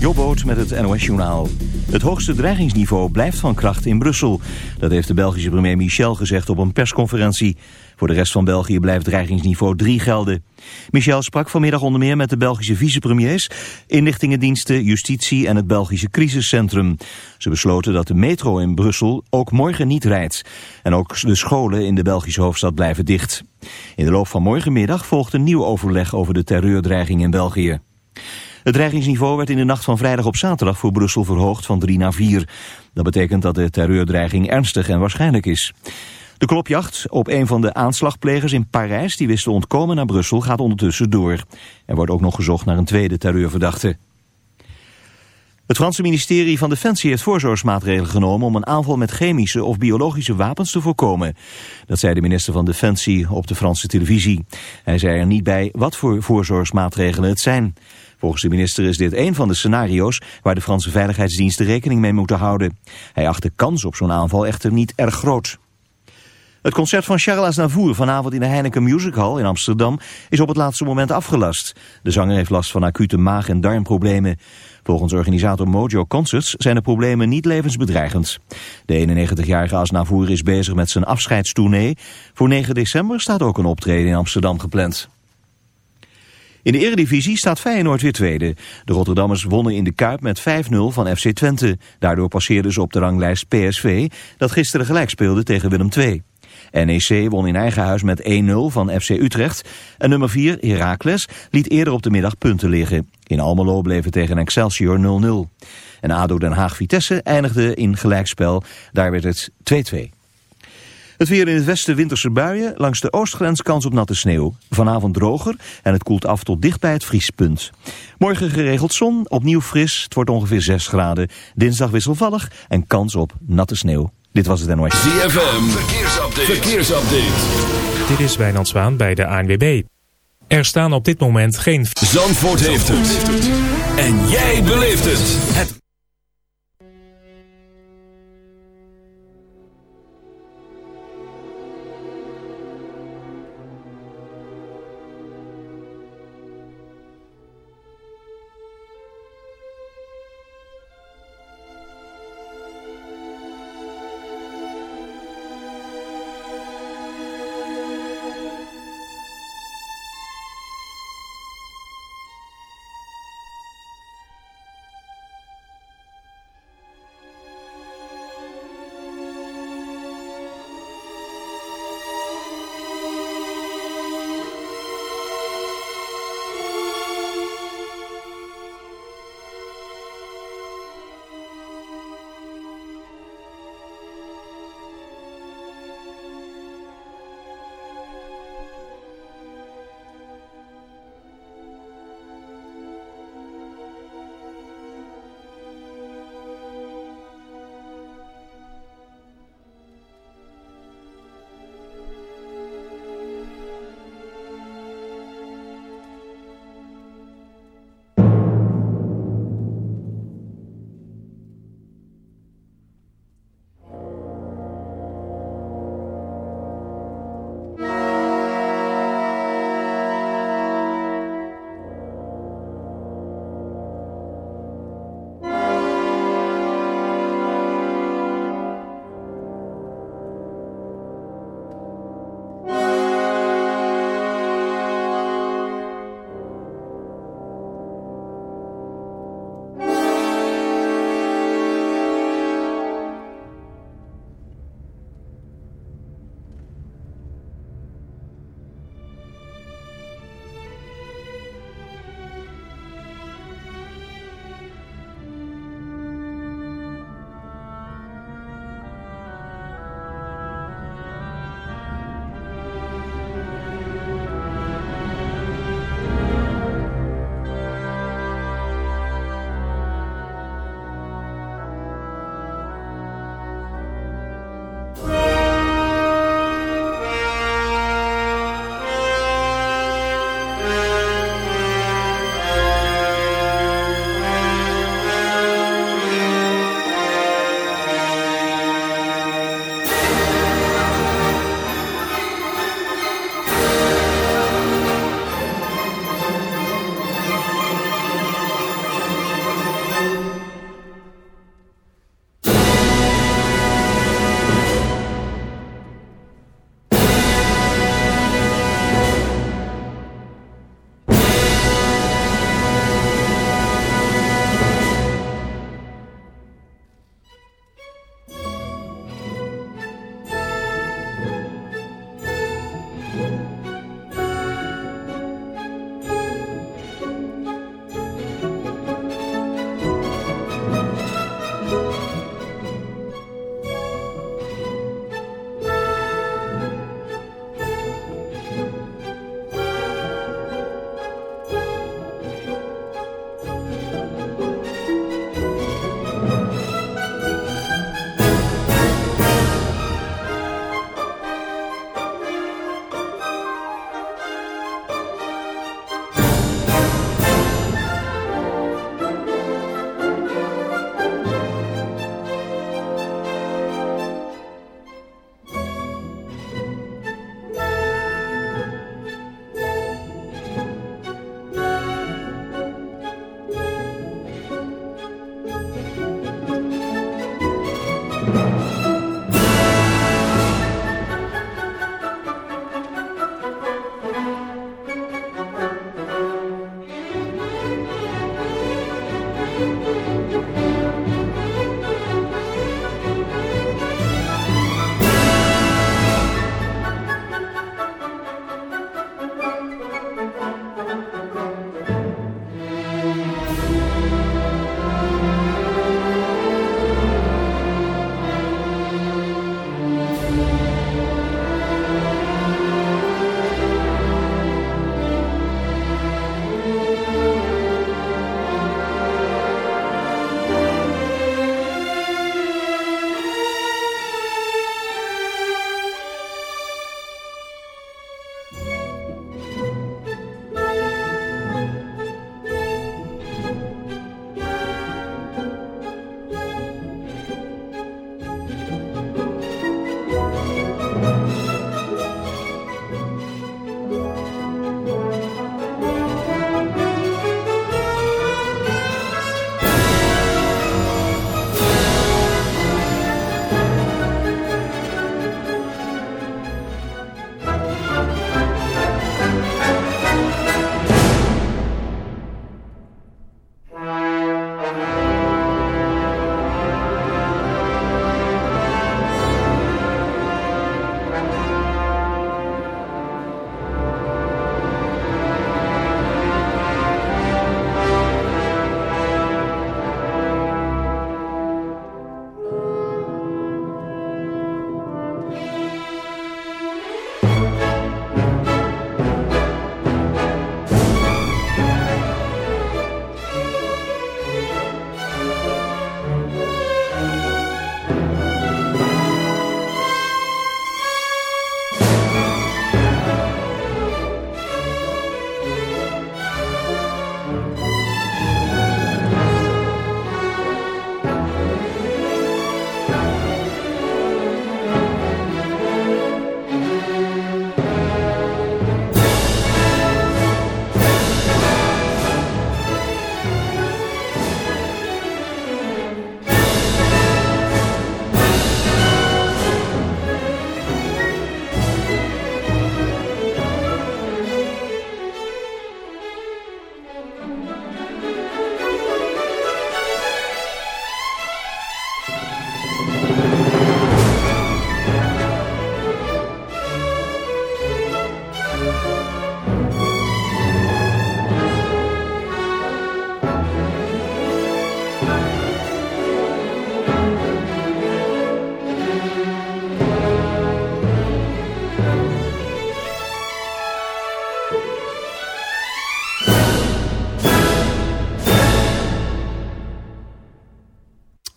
Jobboot met het NOS-journaal. Het hoogste dreigingsniveau blijft van kracht in Brussel. Dat heeft de Belgische premier Michel gezegd op een persconferentie. Voor de rest van België blijft dreigingsniveau 3 gelden. Michel sprak vanmiddag onder meer met de Belgische vicepremiers... inlichtingendiensten, justitie en het Belgische crisiscentrum. Ze besloten dat de metro in Brussel ook morgen niet rijdt. En ook de scholen in de Belgische hoofdstad blijven dicht. In de loop van morgenmiddag volgt een nieuw overleg over de terreurdreiging in België. Het dreigingsniveau werd in de nacht van vrijdag op zaterdag voor Brussel verhoogd van 3 naar 4. Dat betekent dat de terreurdreiging ernstig en waarschijnlijk is. De klopjacht op een van de aanslagplegers in Parijs die wist te ontkomen naar Brussel gaat ondertussen door. Er wordt ook nog gezocht naar een tweede terreurverdachte. Het Franse ministerie van Defensie heeft voorzorgsmaatregelen genomen om een aanval met chemische of biologische wapens te voorkomen. Dat zei de minister van Defensie op de Franse televisie. Hij zei er niet bij wat voor voorzorgsmaatregelen het zijn. Volgens de minister is dit een van de scenario's waar de Franse veiligheidsdiensten rekening mee moeten houden. Hij acht de kans op zo'n aanval echter niet erg groot. Het concert van Charles Aznavour vanavond in de Heineken Music Hall in Amsterdam is op het laatste moment afgelast. De zanger heeft last van acute maag- en darmproblemen. Volgens organisator Mojo Concerts zijn de problemen niet levensbedreigend. De 91-jarige Aznavour is bezig met zijn afscheidstournee. Voor 9 december staat ook een optreden in Amsterdam gepland. In de eredivisie staat Feyenoord weer tweede. De Rotterdammers wonnen in de Kuip met 5-0 van FC Twente. Daardoor passeerden ze op de ranglijst PSV, dat gisteren gelijk speelde tegen Willem II. NEC won in eigen huis met 1-0 van FC Utrecht. En nummer 4, Heracles, liet eerder op de middag punten liggen. In Almelo bleven tegen Excelsior 0-0. En ADO Den Haag-Vitesse eindigde in gelijkspel. Daar werd het 2-2. Het weer in het westen winterse buien, langs de oostgrens kans op natte sneeuw. Vanavond droger en het koelt af tot dicht bij het vriespunt. Morgen geregeld zon, opnieuw fris, het wordt ongeveer 6 graden. Dinsdag wisselvallig en kans op natte sneeuw. Dit was het NOS. ZFM, verkeersupdate. verkeersupdate. Dit is Wijnand Zwaan bij de ANWB. Er staan op dit moment geen... Zandvoort heeft het. En jij beleeft het. Het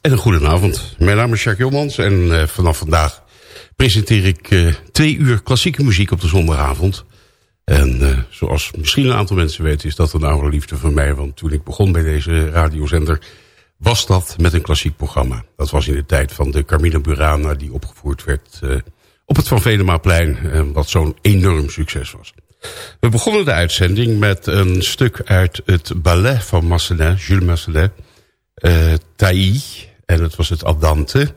En een goedenavond. Mijn naam is Jacques Jomans en uh, vanaf vandaag presenteer ik uh, twee uur klassieke muziek op de zondagavond. En uh, zoals misschien een aantal mensen weten is dat een oude liefde van mij. Want toen ik begon bij deze radiozender was dat met een klassiek programma. Dat was in de tijd van de Carmina Burana die opgevoerd werd op het Van Venemaplein. wat zo'n enorm succes was. We begonnen de uitzending met een stuk uit het ballet van Massenet, Jules Massenet. Uh, Taï, en het was het Adante.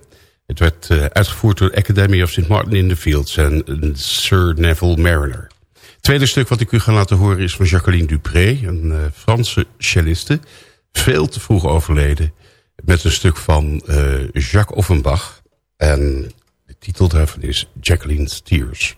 Het werd uh, uitgevoerd door de Academy of St. Martin in the Fields en Sir Neville Mariner. Het tweede stuk wat ik u ga laten horen is van Jacqueline Dupré, een uh, Franse celliste. Veel te vroeg overleden. Met een stuk van Jacques Offenbach. En de titel daarvan is Jacqueline's Tears.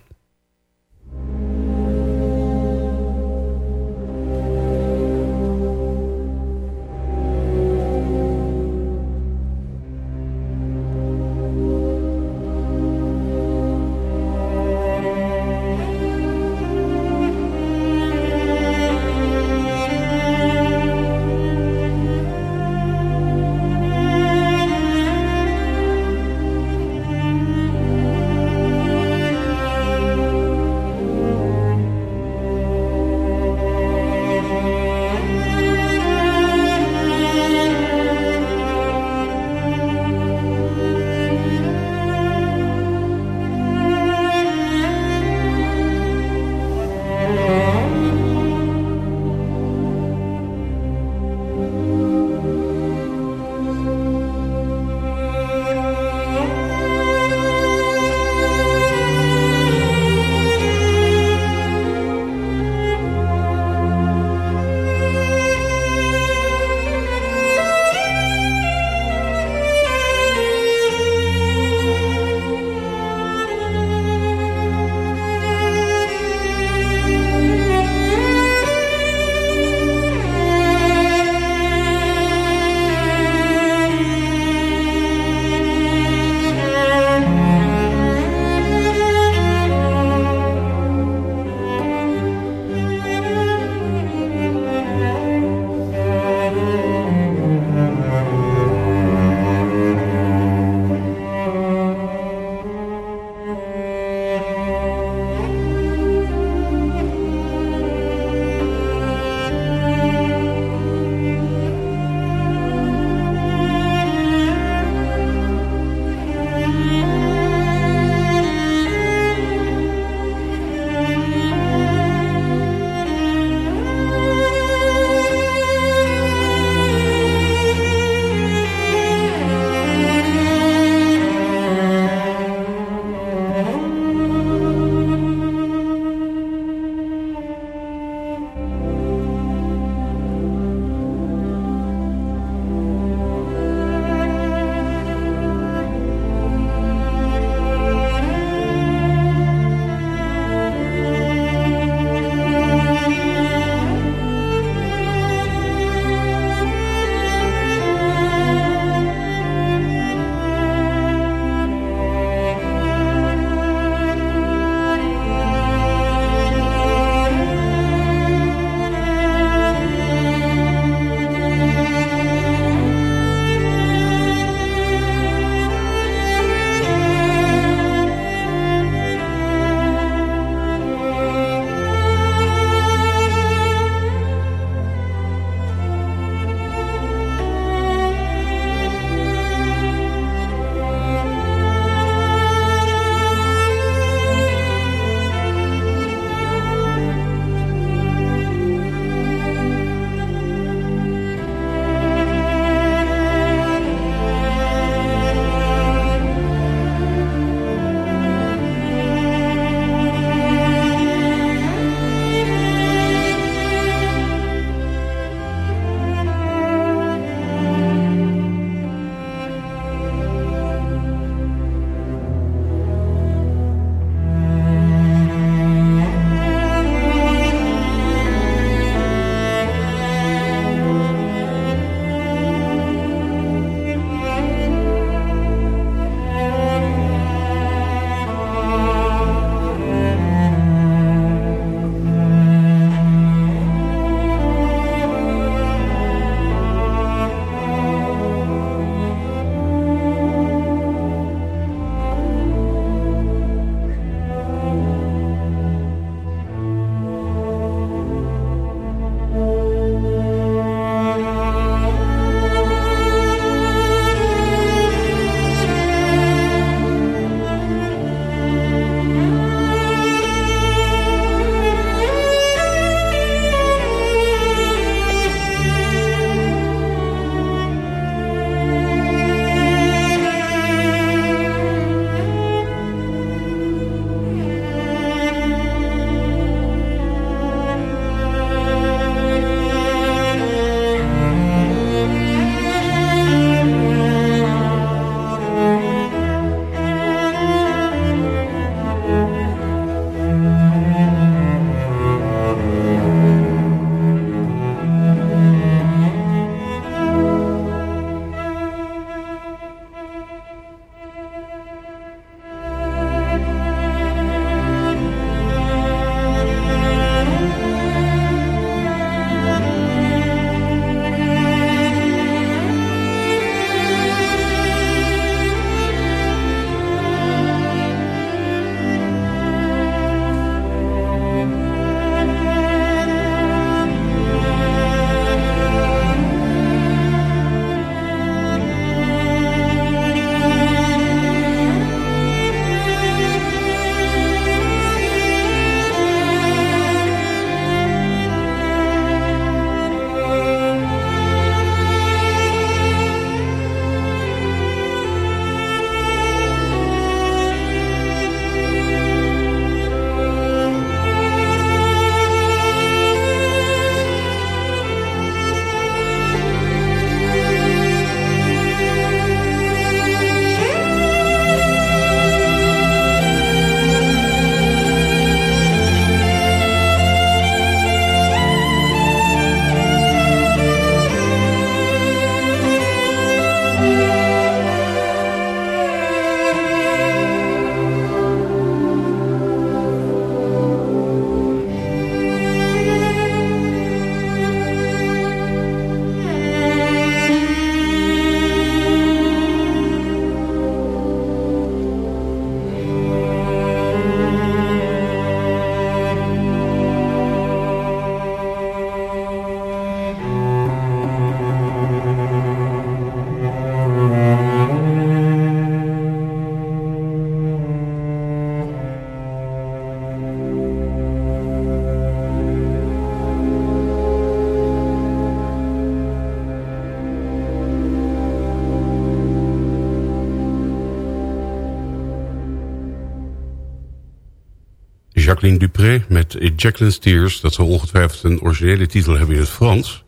Jacqueline Dupré met Jacqueline's Tears. Dat zal ongetwijfeld een originele titel hebben in het Frans.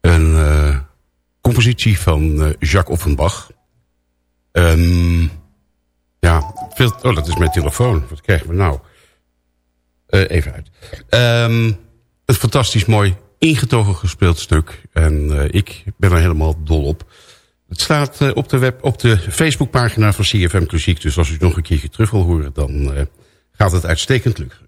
Een uh, compositie van uh, Jacques Offenbach. Um, ja, oh, dat is mijn telefoon. Wat krijgen we nou? Uh, even uit. Um, een fantastisch mooi ingetogen gespeeld stuk. En ik ben er helemaal dol op. Het staat op de, web, op de Facebookpagina van CFM Klassiek. Dus als u het nog een keertje terug wil horen, dan gaat het uitstekend lukken.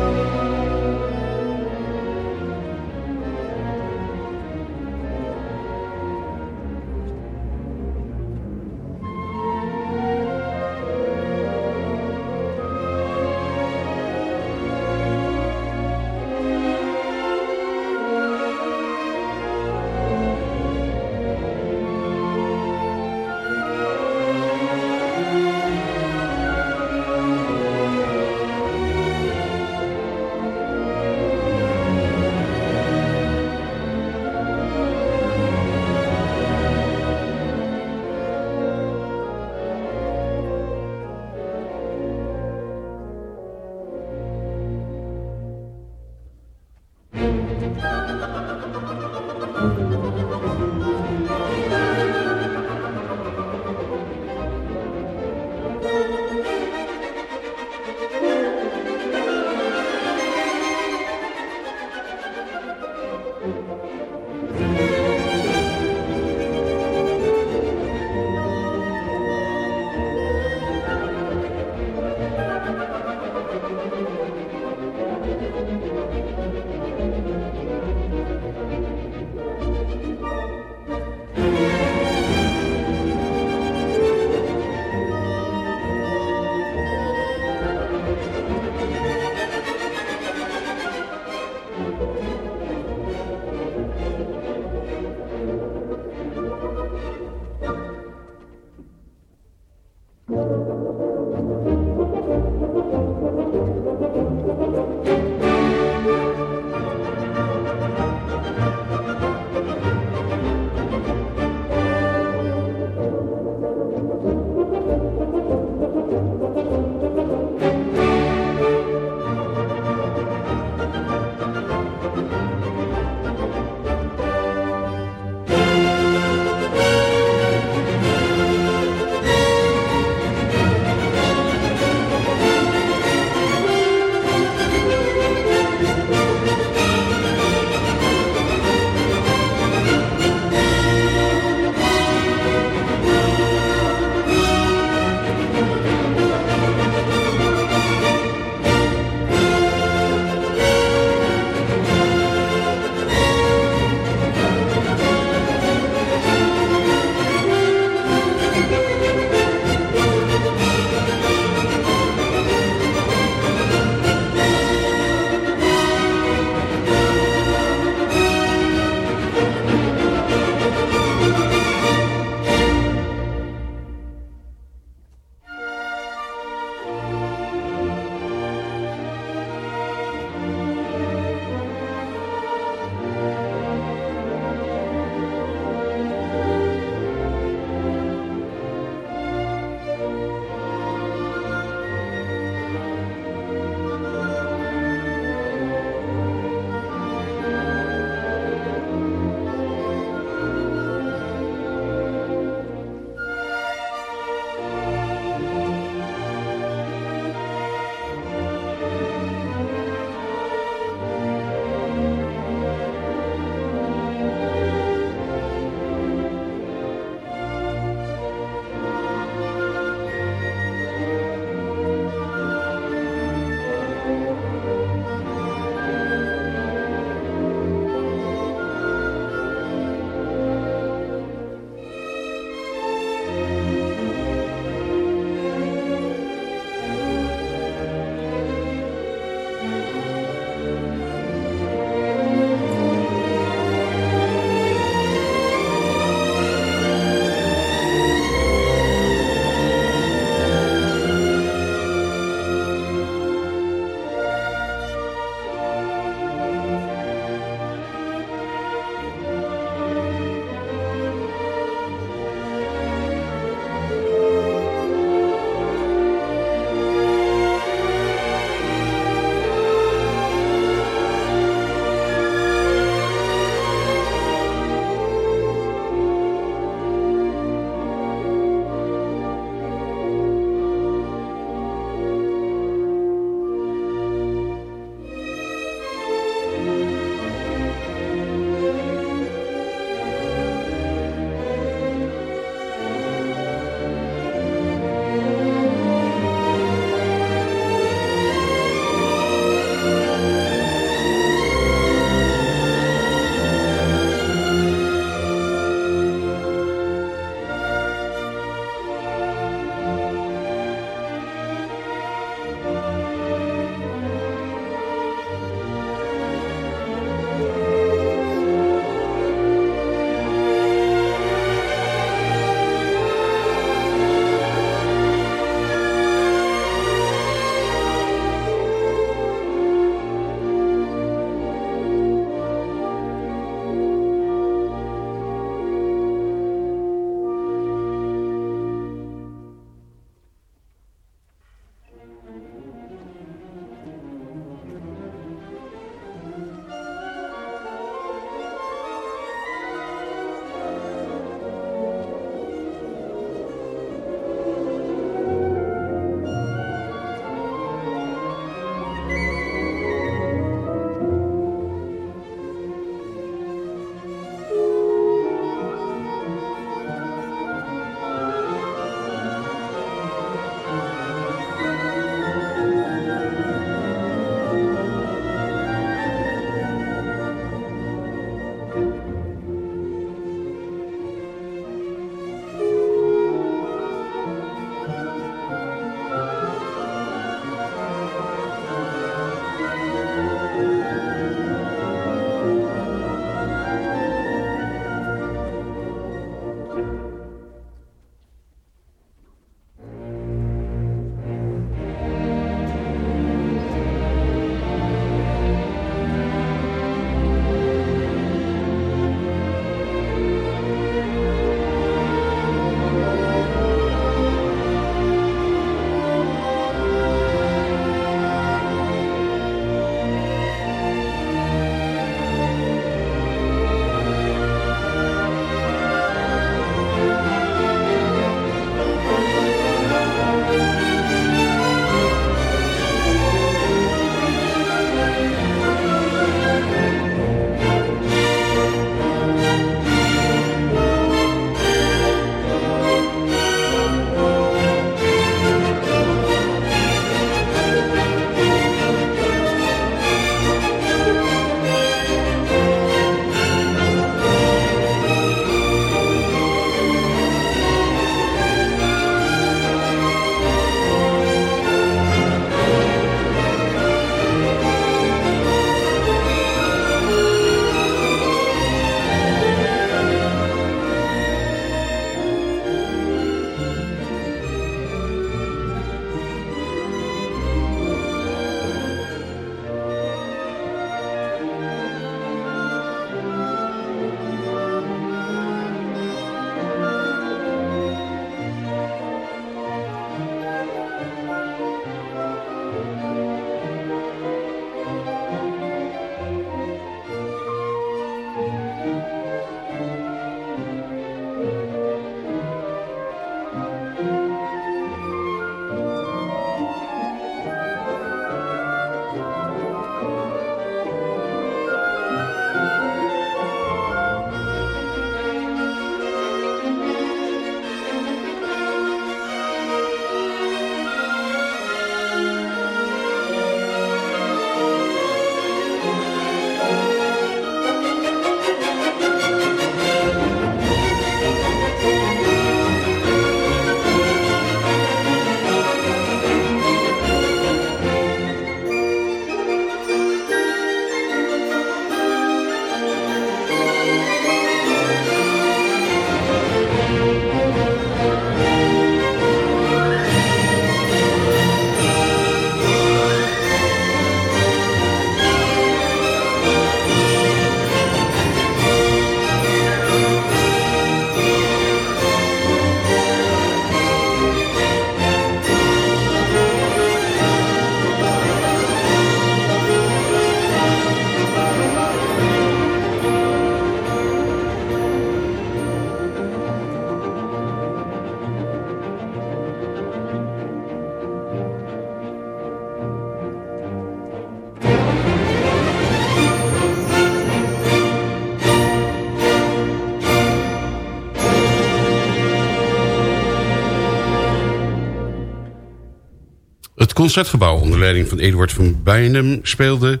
Concertgebouw onder leiding van Eduard van Bijnem speelde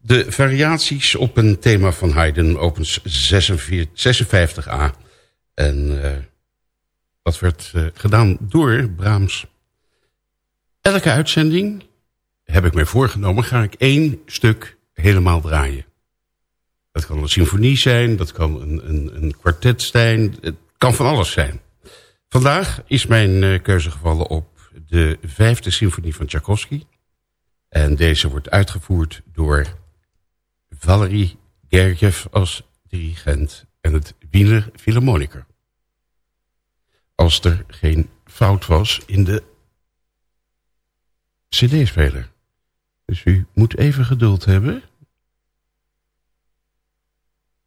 de variaties op een thema van Haydn, opens 56a. En uh, dat werd uh, gedaan door Brahms. Elke uitzending, heb ik mij voorgenomen, ga ik één stuk helemaal draaien. Dat kan een symfonie zijn, dat kan een, een, een kwartet zijn, het kan van alles zijn. Vandaag is mijn uh, keuze gevallen op de vijfde symfonie van Tchaikovsky. En deze wordt uitgevoerd door Valery Gergiev als dirigent en het Wiener Philharmoniker. Als er geen fout was in de cd-speler. Dus u moet even geduld hebben.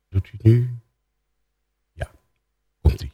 Doet u nu? Ja, komt-ie.